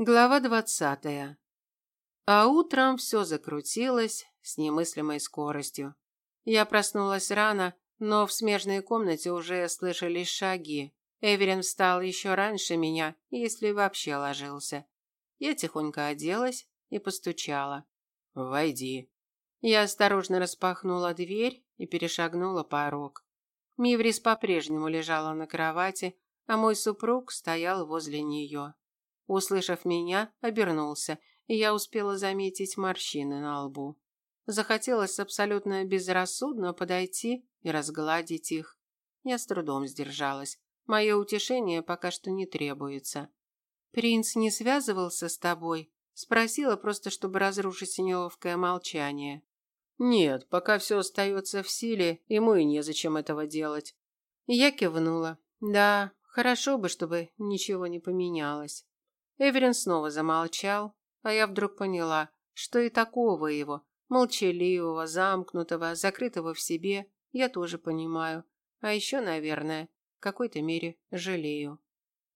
Глава двадцатая. А утром все закрутилось с немыслимой скоростью. Я проснулась рано, но в смежной комнате уже слышались шаги. Эверин встал еще раньше меня, если вообще ложился. Я тихонько оделась и постучала. «Войди». Я осторожно распахнула дверь и перешагнула порог. Миврис по-прежнему лежала на кровати, а мой супруг стоял возле нее. Услышав меня, обернулся, и я успела заметить морщины на лбу. Захотелось абсолютно безрассудно подойти и разгладить их. Я с трудом сдержалась. Мое утешение пока что не требуется. «Принц не связывался с тобой?» Спросила просто, чтобы разрушить неловкое молчание. «Нет, пока все остается в силе, ему и незачем этого делать». Я кивнула. «Да, хорошо бы, чтобы ничего не поменялось». Эверин снова замолчал, а я вдруг поняла, что и такого его, молчаливого, замкнутого, закрытого в себе, я тоже понимаю. А еще, наверное, в какой-то мере жалею.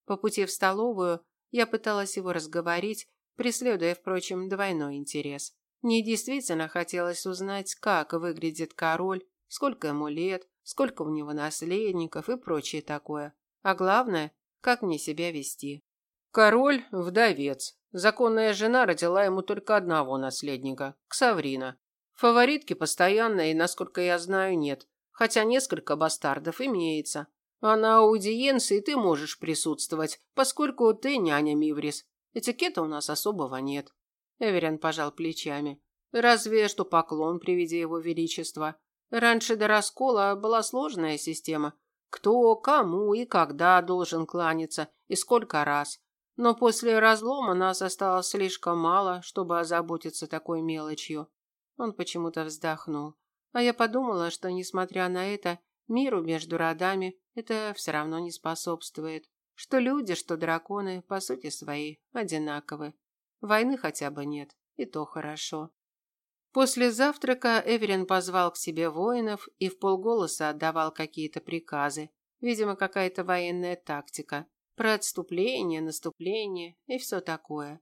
По пути в столовую я пыталась его разговорить, преследуя, впрочем, двойной интерес. Мне действительно хотелось узнать, как выглядит король, сколько ему лет, сколько у него наследников и прочее такое. А главное, как мне себя вести. Король – вдовец. Законная жена родила ему только одного наследника – Ксаврина. Фаворитки постоянной, и, насколько я знаю, нет. Хотя несколько бастардов имеется. А на аудиенции ты можешь присутствовать, поскольку ты няня Миврис. Этикета у нас особого нет. Эверин пожал плечами. Разве что поклон при виде его величества. Раньше до раскола была сложная система. Кто, кому и когда должен кланяться, и сколько раз. Но после разлома нас осталось слишком мало, чтобы озаботиться такой мелочью. Он почему-то вздохнул. А я подумала, что, несмотря на это, миру между родами это все равно не способствует. Что люди, что драконы, по сути своей, одинаковы. Войны хотя бы нет, и то хорошо. После завтрака Эверин позвал к себе воинов и в полголоса отдавал какие-то приказы. Видимо, какая-то военная тактика. Про отступление, наступление и все такое.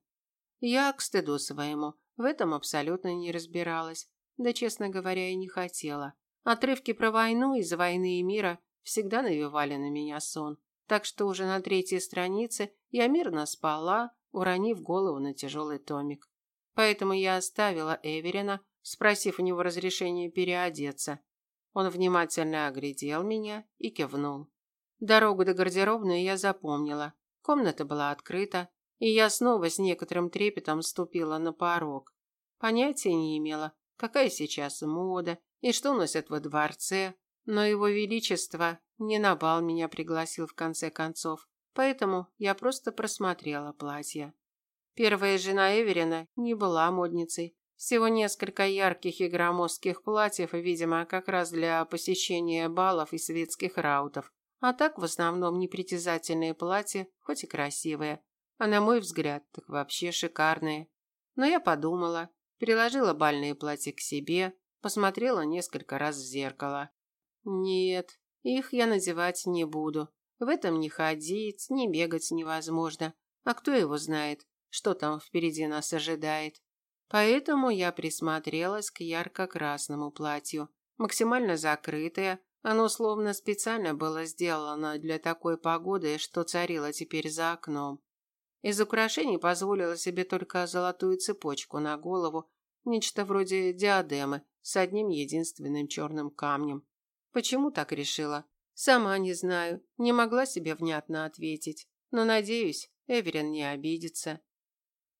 Я, к стыду своему, в этом абсолютно не разбиралась. Да, честно говоря, и не хотела. Отрывки про войну из «Войны и мира» всегда навевали на меня сон. Так что уже на третьей странице я мирно спала, уронив голову на тяжелый томик. Поэтому я оставила Эверина, спросив у него разрешения переодеться. Он внимательно оглядел меня и кивнул. Дорогу до гардеробной я запомнила. Комната была открыта, и я снова с некоторым трепетом ступила на порог. Понятия не имела, какая сейчас мода и что носят во дворце, но его величество не на бал меня пригласил в конце концов, поэтому я просто просмотрела платье. Первая жена Эверина не была модницей. Всего несколько ярких и громоздких платьев, видимо, как раз для посещения балов и светских раутов. А так в основном непритязательные платья, хоть и красивые, а на мой взгляд, так вообще шикарные. Но я подумала, переложила бальные платья к себе, посмотрела несколько раз в зеркало. Нет, их я надевать не буду. В этом не ходить, не бегать невозможно. А кто его знает, что там впереди нас ожидает. Поэтому я присмотрелась к ярко-красному платью, максимально закрытое, оно словно специально было сделано для такой погоды, что царила теперь за окном. Из украшений позволила себе только золотую цепочку на голову, нечто вроде диадемы с одним единственным черным камнем. Почему так решила? Сама не знаю, не могла себе внятно ответить, но надеюсь, Эверин не обидится.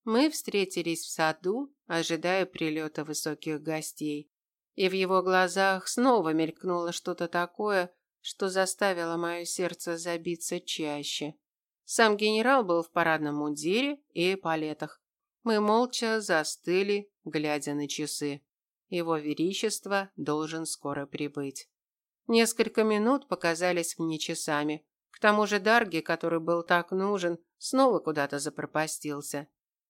Мы встретились в саду, ожидая прилета высоких гостей и в его глазах снова мелькнуло что-то такое, что заставило мое сердце забиться чаще. Сам генерал был в парадном мундире и палетах. Мы молча застыли, глядя на часы. Его величество должен скоро прибыть. Несколько минут показались мне часами. К тому же Дарги, который был так нужен, снова куда-то запропастился.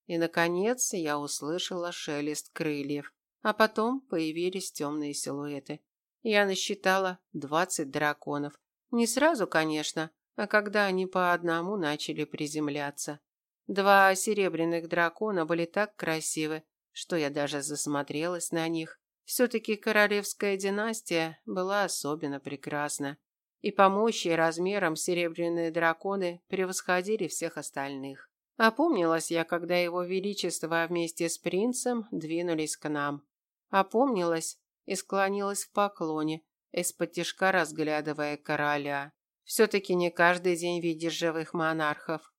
И, наконец, я услышала шелест крыльев. А потом появились темные силуэты. Я насчитала двадцать драконов. Не сразу, конечно, а когда они по одному начали приземляться. Два серебряных дракона были так красивы, что я даже засмотрелась на них. Все-таки королевская династия была особенно прекрасна. И по мощи и размерам серебряные драконы превосходили всех остальных. Опомнилась я, когда его величество вместе с принцем двинулись к нам. Опомнилась и склонилась в поклоне, из-под тишка разглядывая короля. Все-таки не каждый день видишь живых монархов.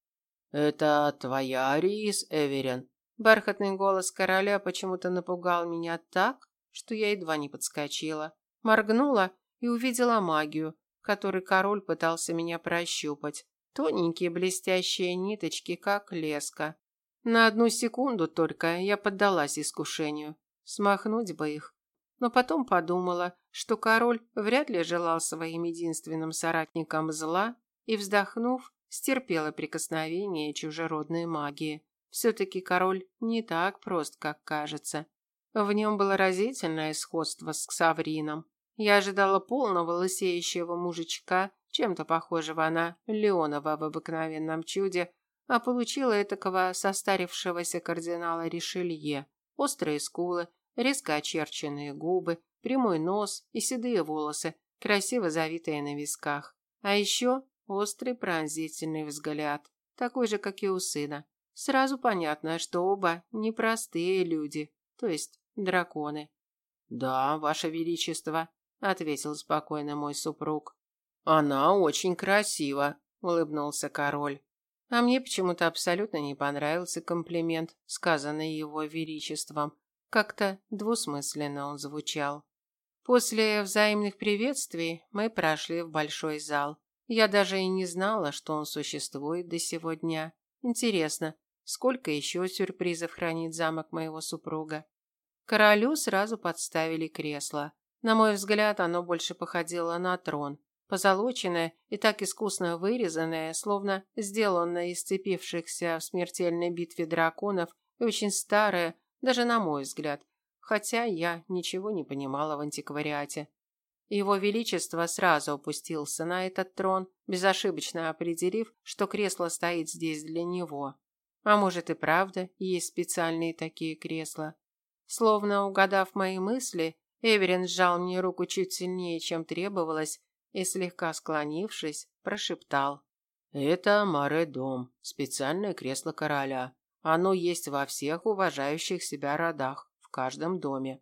«Это твоя рис, Эверин?» Бархатный голос короля почему-то напугал меня так, что я едва не подскочила. Моргнула и увидела магию, которой король пытался меня прощупать. Тоненькие блестящие ниточки, как леска. На одну секунду только я поддалась искушению. Смахнуть бы их. Но потом подумала, что король вряд ли желал своим единственным соратникам зла, и, вздохнув, стерпела прикосновение чужеродной магии. Все-таки король не так прост, как кажется. В нем было разительное сходство с Ксаврином. Я ожидала полного лысеющего мужичка, чем-то похожего на Леонова в обыкновенном чуде, а получила этакого состарившегося кардинала Ришелье. Острые скулы, резко очерченные губы, прямой нос и седые волосы, красиво завитые на висках. А еще острый пронзительный взгляд, такой же, как и у сына. Сразу понятно, что оба непростые люди, то есть драконы. «Да, ваше величество», – ответил спокойно мой супруг. «Она очень красива», – улыбнулся король. А мне почему-то абсолютно не понравился комплимент, сказанный его величеством. Как-то двусмысленно он звучал. После взаимных приветствий мы прошли в большой зал. Я даже и не знала, что он существует до сего дня. Интересно, сколько еще сюрпризов хранит замок моего супруга? Королю сразу подставили кресло. На мой взгляд, оно больше походило на трон. Позолоченное и так искусно вырезанное, словно сделанное из сцепившихся в смертельной битве драконов, и очень старое, даже на мой взгляд, хотя я ничего не понимала в антиквариате. Его Величество сразу опустился на этот трон, безошибочно определив, что кресло стоит здесь для него. А может и правда, есть специальные такие кресла. Словно угадав мои мысли, Эверин сжал мне руку чуть сильнее, чем требовалось, и, слегка склонившись, прошептал. «Это Маре-дом, специальное кресло короля. Оно есть во всех уважающих себя родах, в каждом доме».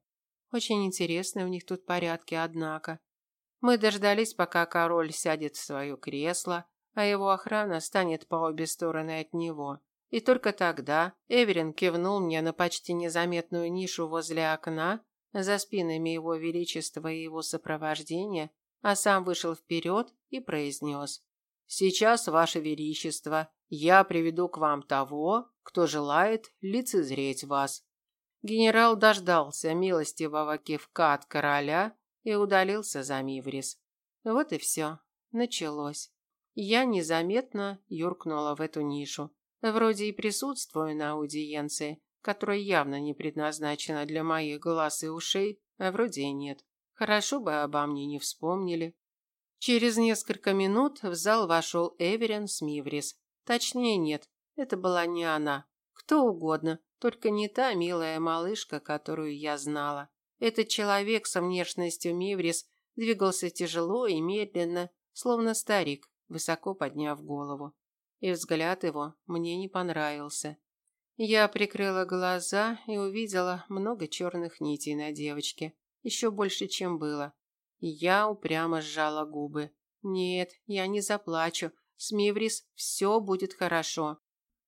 Очень интересные у них тут порядки, однако. Мы дождались, пока король сядет в свое кресло, а его охрана станет по обе стороны от него. И только тогда Эверин кивнул мне на почти незаметную нишу возле окна, за спинами его величества и его сопровождения, а сам вышел вперед и произнес. «Сейчас, Ваше Величество, я приведу к вам того, кто желает лицезреть вас». Генерал дождался милостивого кивка от короля и удалился за Миврис. Вот и все. Началось. Я незаметно юркнула в эту нишу. Вроде и присутствую на аудиенции, которая явно не предназначена для моих глаз и ушей, а вроде и нет. Хорошо бы обо мне не вспомнили. Через несколько минут в зал вошел Эверин Смиврис. Точнее, нет, это была не она. Кто угодно, только не та милая малышка, которую я знала. Этот человек со внешностью Миврис двигался тяжело и медленно, словно старик, высоко подняв голову. И взгляд его мне не понравился. Я прикрыла глаза и увидела много черных нитей на девочке еще больше, чем было. я упрямо сжала губы. Нет, я не заплачу. С Миврис все будет хорошо.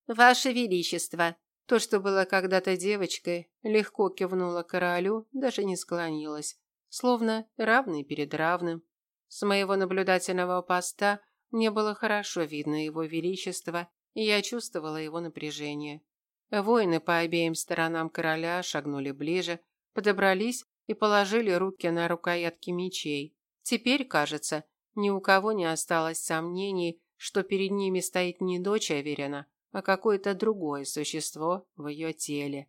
Ваше величество, то, что было когда-то девочкой, легко кивнула королю, даже не склонилась, словно равный перед равным. С моего наблюдательного поста мне было хорошо видно его величество, и я чувствовала его напряжение. Воины по обеим сторонам короля шагнули ближе, подобрались и положили руки на рукоятки мечей. Теперь, кажется, ни у кого не осталось сомнений, что перед ними стоит не дочь Аверина, а какое-то другое существо в ее теле.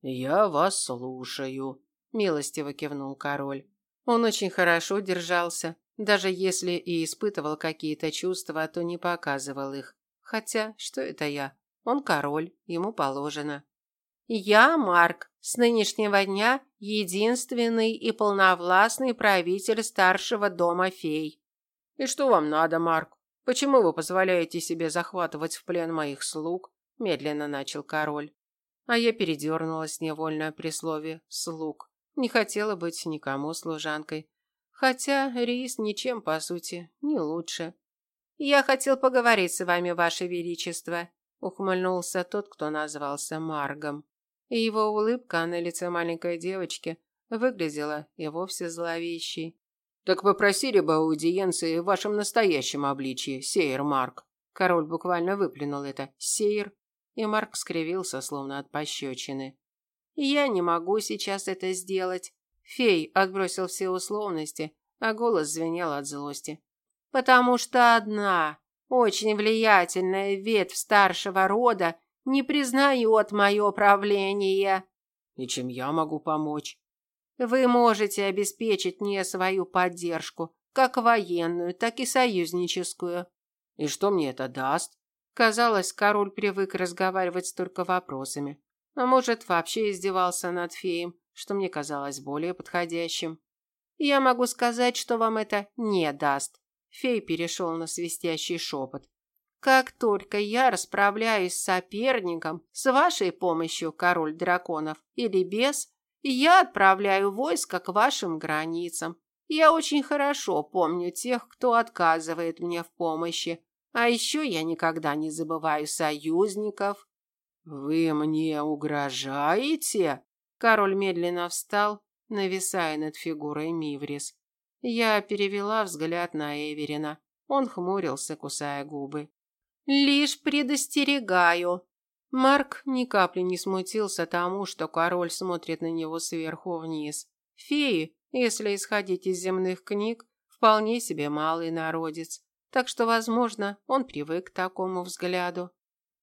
«Я вас слушаю», – милостиво кивнул король. Он очень хорошо держался, даже если и испытывал какие-то чувства, то не показывал их. Хотя, что это я? Он король, ему положено. Я, Марк, с нынешнего дня единственный и полновластный правитель старшего дома фей. И что вам надо, Марк? Почему вы позволяете себе захватывать в плен моих слуг? Медленно начал король. А я передернулась невольно при слове «слуг». Не хотела быть никому служанкой. Хотя Рис ничем, по сути, не лучше. «Я хотел поговорить с вами, ваше величество», – ухмыльнулся тот, кто назвался Маргом и его улыбка на лице маленькой девочки выглядела и вовсе зловещей. «Так попросили бы аудиенции в вашем настоящем обличье, Сейер Марк». Король буквально выплюнул это «Сейер», и Марк скривился, словно от пощечины. «Я не могу сейчас это сделать». Фей отбросил все условности, а голос звенел от злости. «Потому что одна, очень влиятельная ветвь старшего рода не признает мое правление. И чем я могу помочь? Вы можете обеспечить мне свою поддержку, как военную, так и союзническую. И что мне это даст? Казалось, король привык разговаривать только вопросами. А может, вообще издевался над феем, что мне казалось более подходящим. Я могу сказать, что вам это не даст. Фей перешел на свистящий шепот. Как только я расправляюсь с соперником, с вашей помощью, король драконов, или без, я отправляю войско к вашим границам. Я очень хорошо помню тех, кто отказывает мне в помощи. А еще я никогда не забываю союзников. Вы мне угрожаете? Король медленно встал, нависая над фигурой Миврис. Я перевела взгляд на Эверина. Он хмурился, кусая губы. Лишь предостерегаю. Марк ни капли не смутился тому, что король смотрит на него сверху вниз. Феи, если исходить из земных книг, вполне себе малый народец. Так что, возможно, он привык к такому взгляду.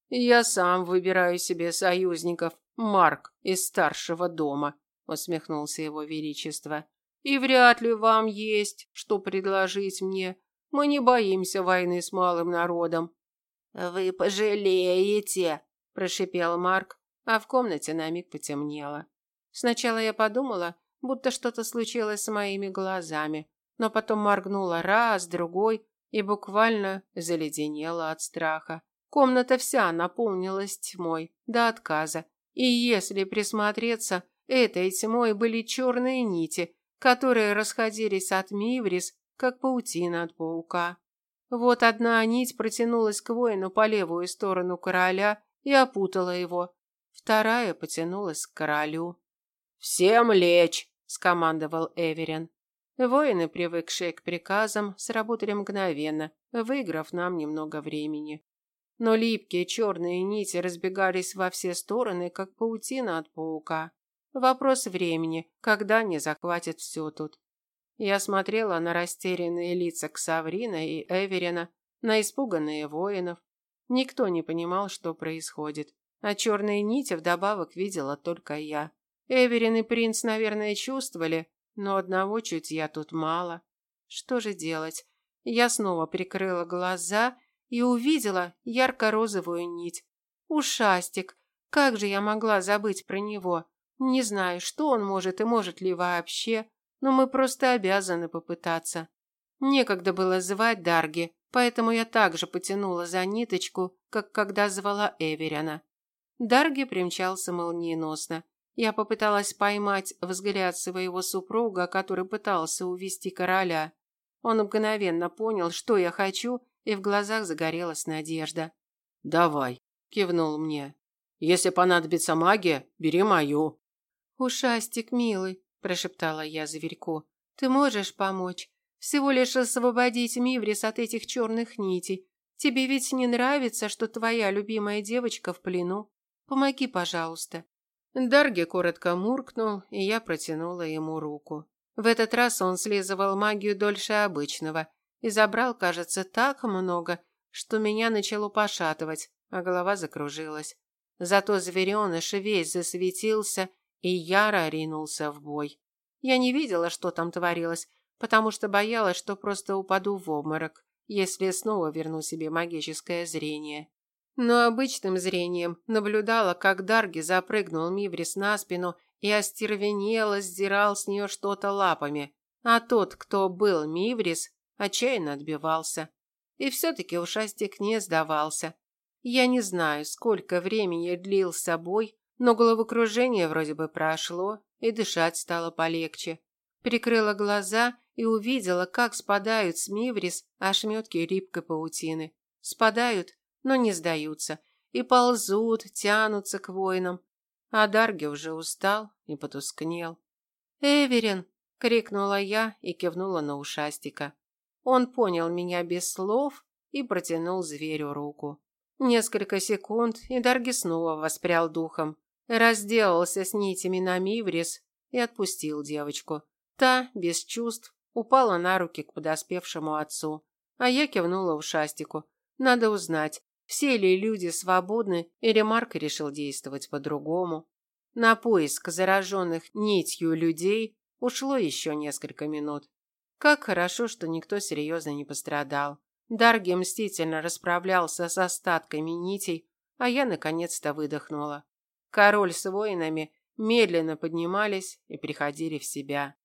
Я сам выбираю себе союзников, Марк из старшего дома, усмехнулся его величество. И вряд ли вам есть что предложить мне. Мы не боимся войны с малым народом. «Вы пожалеете!» – прошипел Марк, а в комнате на миг потемнело. Сначала я подумала, будто что-то случилось с моими глазами, но потом моргнула раз, другой и буквально заледенела от страха. Комната вся наполнилась тьмой до отказа, и если присмотреться, этой тьмой были черные нити, которые расходились от Миврис, как паутина от паука. Вот одна нить протянулась к воину по левую сторону короля и опутала его. Вторая потянулась к королю. «Всем лечь!» – скомандовал Эверин. Воины, привыкшие к приказам, сработали мгновенно, выиграв нам немного времени. Но липкие черные нити разбегались во все стороны, как паутина от паука. Вопрос времени, когда не захватят все тут. Я смотрела на растерянные лица Ксаврина и Эверина, на испуганные воинов. Никто не понимал, что происходит. А черные нити вдобавок видела только я. Эверин и принц, наверное, чувствовали, но одного чутья тут мало. Что же делать? Я снова прикрыла глаза и увидела ярко-розовую нить. Ушастик. Как же я могла забыть про него? Не знаю, что он может и может ли вообще, но мы просто обязаны попытаться. Некогда было звать Дарги, поэтому я также потянула за ниточку, как когда звала Эверина. Дарги примчался молниеносно. Я попыталась поймать взгляд своего супруга, который пытался увести короля. Он мгновенно понял, что я хочу, и в глазах загорелась надежда. «Давай», – кивнул мне. «Если понадобится магия, бери мою». «Ушастик, милый, прошептала я зверьку. Ты можешь помочь? Всего лишь освободить Миврис от этих черных нитей. Тебе ведь не нравится, что твоя любимая девочка в плену? Помоги, пожалуйста. Дарги коротко муркнул, и я протянула ему руку. В этот раз он слизывал магию дольше обычного и забрал, кажется, так много, что меня начало пошатывать, а голова закружилась. Зато звереныш весь засветился и яро ринулся в бой. Я не видела, что там творилось, потому что боялась, что просто упаду в обморок, если снова верну себе магическое зрение. но обычным зрением наблюдала, как Дарги запрыгнул Миврис на спину и остервенело сдирал с нее что-то лапами, а тот, кто был Миврис, отчаянно отбивался. И все-таки ушастик не сдавался. Я не знаю, сколько времени длился бой, но головокружение вроде бы прошло, и дышать стало полегче. Прикрыла глаза и увидела, как спадают с Миврис ошметки рибкой паутины. Спадают, но не сдаются, и ползут, тянутся к воинам. А Дарги уже устал и потускнел. «Эверин!» – крикнула я и кивнула на ушастика. Он понял меня без слов и протянул зверю руку. Несколько секунд, и Дарги снова воспрял духом. Разделался с нитями на Миврис и отпустил девочку. Та, без чувств, упала на руки к подоспевшему отцу. А я кивнула ушастику. Надо узнать, все ли люди свободны, или Марк решил действовать по-другому. На поиск зараженных нитью людей ушло еще несколько минут. Как хорошо, что никто серьезно не пострадал. Дарги мстительно расправлялся с остатками нитей, а я наконец-то выдохнула. Король с воинами медленно поднимались и приходили в себя.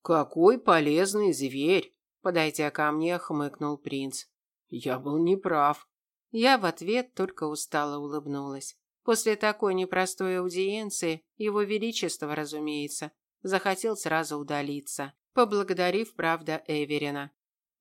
«Какой полезный зверь!» Подойдя ко мне, хмыкнул принц. «Я был неправ. Я в ответ только устало улыбнулась. После такой непростой аудиенции его величество, разумеется, захотел сразу удалиться, поблагодарив, правда, Эверина.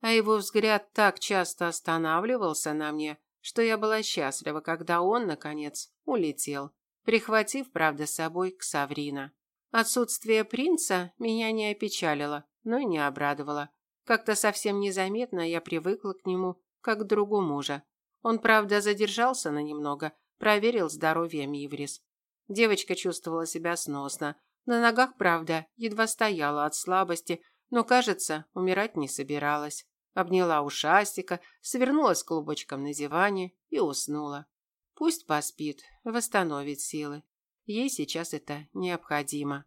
А его взгляд так часто останавливался на мне, что я была счастлива, когда он, наконец, улетел, прихватив, правда, с собой Ксаврина. Отсутствие принца меня не опечалило, но и не обрадовало. Как-то совсем незаметно я привыкла к нему, как к другу мужа. Он, правда, задержался на немного, проверил здоровье Миврис. Девочка чувствовала себя сносно. На ногах, правда, едва стояла от слабости, но, кажется, умирать не собиралась. Обняла ушастика, свернулась клубочком на диване и уснула. Пусть поспит, восстановит силы. Ей сейчас это необходимо.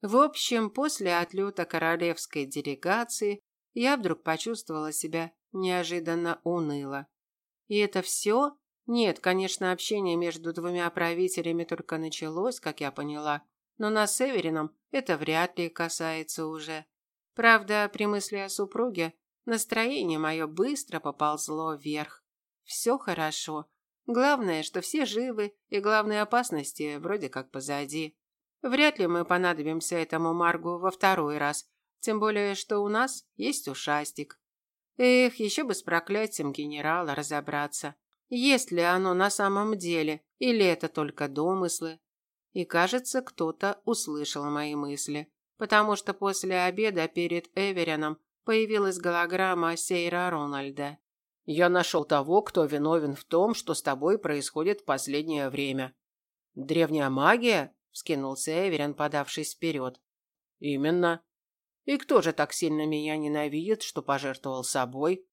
В общем, после отлета королевской делегации я вдруг почувствовала себя неожиданно уныло. И это все? Нет, конечно, общение между двумя правителями только началось, как я поняла, но на Северином это вряд ли касается уже. Правда, при мысли о супруге настроение мое быстро поползло вверх. Все хорошо. Главное, что все живы, и главные опасности вроде как позади. Вряд ли мы понадобимся этому Маргу во второй раз, тем более, что у нас есть ушастик. Эх, еще бы с проклятием генерала разобраться. Есть ли оно на самом деле, или это только домыслы? И кажется, кто-то услышал мои мысли, потому что после обеда перед Эверином появилась голограмма Сейра Рональда. «Я нашел того, кто виновен в том, что с тобой происходит в последнее время». «Древняя магия?» – вскинулся Эверин, подавшись вперед. «Именно. И кто же так сильно меня ненавидит, что пожертвовал собой?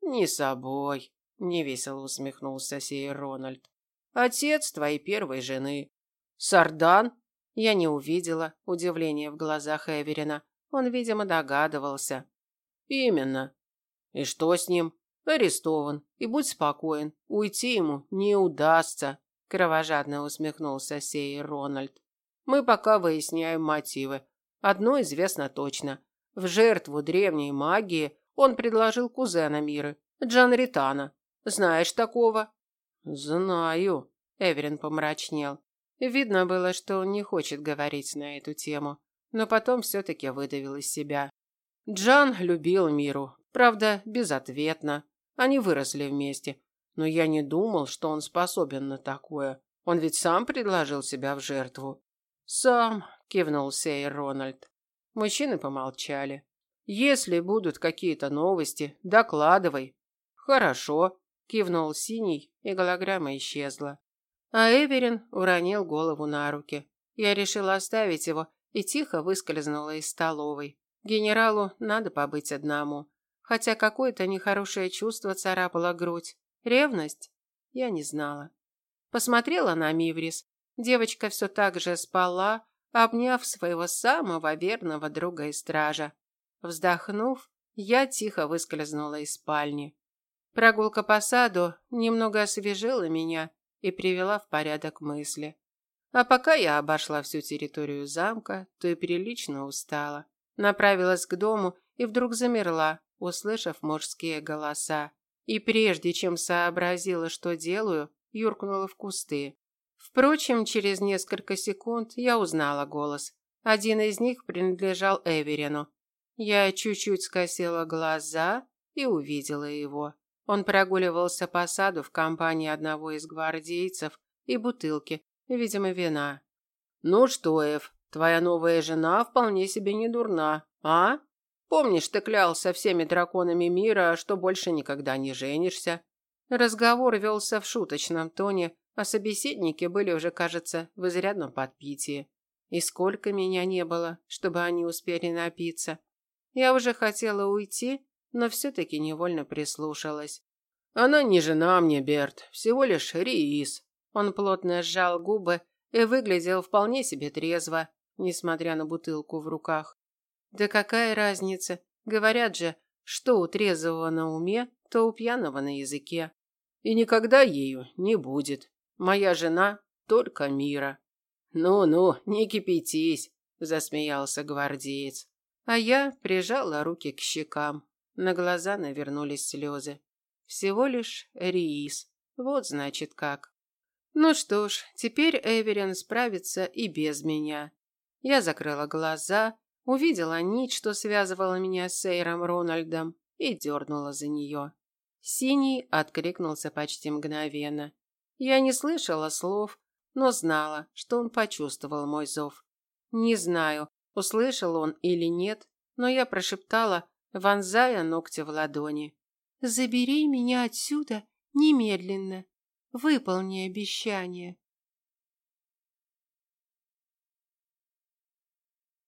Не собой, невесело усмехнулся сей Рональд. Отец твоей первой жены. Сардан? Я не увидела удивления в глазах Эверина. Он, видимо, догадывался. Именно. И что с ним? Арестован. И будь спокоен, уйти ему не удастся, кровожадно усмехнулся сей Рональд. Мы пока выясняем мотивы. Одно известно точно. В жертву древней магии он предложил кузена Миры, Джан Ритана. Знаешь такого? Знаю, Эверин помрачнел. Видно было, что он не хочет говорить на эту тему, но потом все-таки выдавил из себя. Джан любил Миру, правда, безответно. Они выросли вместе, но я не думал, что он способен на такое. Он ведь сам предложил себя в жертву. Сам, кивнул Сейр Рональд. Мужчины помолчали. Если будут какие-то новости, докладывай. Хорошо, кивнул Синий, и голограмма исчезла. А Эверин уронил голову на руки. Я решила оставить его и тихо выскользнула из столовой. Генералу надо побыть одному. Хотя какое-то нехорошее чувство царапало грудь. Ревность? Я не знала. Посмотрела на Миврис. Девочка все так же спала, обняв своего самого верного друга и стража. Вздохнув, я тихо выскользнула из спальни. Прогулка по саду немного освежила меня и привела в порядок мысли. А пока я обошла всю территорию замка, то и прилично устала. Направилась к дому и вдруг замерла, услышав мужские голоса. И прежде чем сообразила, что делаю, юркнула в кусты. Впрочем, через несколько секунд я узнала голос. Один из них принадлежал Эверину. Я чуть-чуть скосила глаза и увидела его. Он прогуливался по саду в компании одного из гвардейцев и бутылки, видимо, вина. «Ну что, Эв, твоя новая жена вполне себе не дурна, а? Помнишь, ты клялся всеми драконами мира, что больше никогда не женишься?» Разговор велся в шуточном тоне, а собеседники были уже, кажется, в изрядном подпитии. И сколько меня не было, чтобы они успели напиться. Я уже хотела уйти, но все-таки невольно прислушалась. «Она не жена мне, Берт, всего лишь Риис». Он плотно сжал губы и выглядел вполне себе трезво, несмотря на бутылку в руках. «Да какая разница? Говорят же, что у трезвого на уме, то у пьяного на языке. И никогда ею не будет. Моя жена только мира. Ну-ну, не кипятись, засмеялся гвардеец. А я прижала руки к щекам. На глаза навернулись слезы. Всего лишь Риис. Вот значит как. Ну что ж, теперь Эверин справится и без меня. Я закрыла глаза, увидела нить, что связывала меня с Эйром Рональдом, и дернула за нее. Синий откликнулся почти мгновенно. Я не слышала слов, но знала, что он почувствовал мой зов. Не знаю, услышал он или нет, но я прошептала, вонзая ногти в ладони. «Забери меня отсюда немедленно. Выполни обещание».